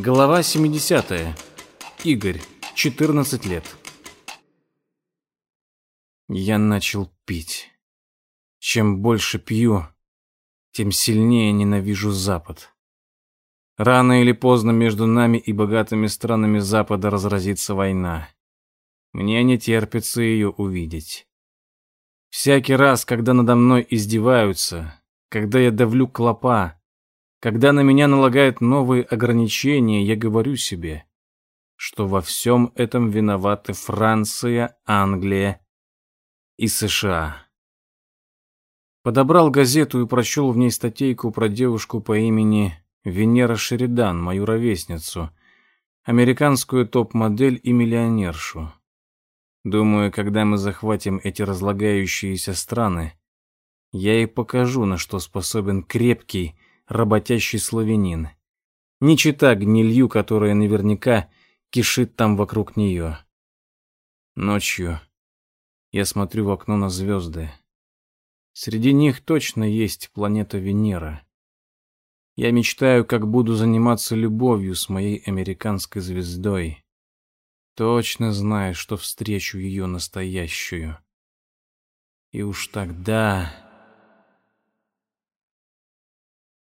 Глава 70. Игорь, 14 лет. Я начал пить. Чем больше пью, тем сильнее ненавижу Запад. Рано или поздно между нами и богатыми странами Запада разразится война. Мне не терпится ее увидеть. Всякий раз, когда надо мной издеваются, когда я давлю клопа, когда на меня налагают новые ограничения, я говорю себе, что во всем этом виноваты Франция, Англия и США. Подобрал газету и прочел в ней статейку про девушку по имени Венера Шеридан, мою ровесницу, американскую топ-модель и миллионершу. Думаю, когда мы захватим эти разлагающиеся страны, я ей покажу, на что способен крепкий, работящий славянин. Не чита гнилью, которая наверняка кишит там вокруг нее. Ночью я смотрю в окно на звезды. Среди них точно есть планета Венера. Я мечтаю, как буду заниматься любовью с моей американской звездой. Точно знаю, что встречу ее настоящую. И уж тогда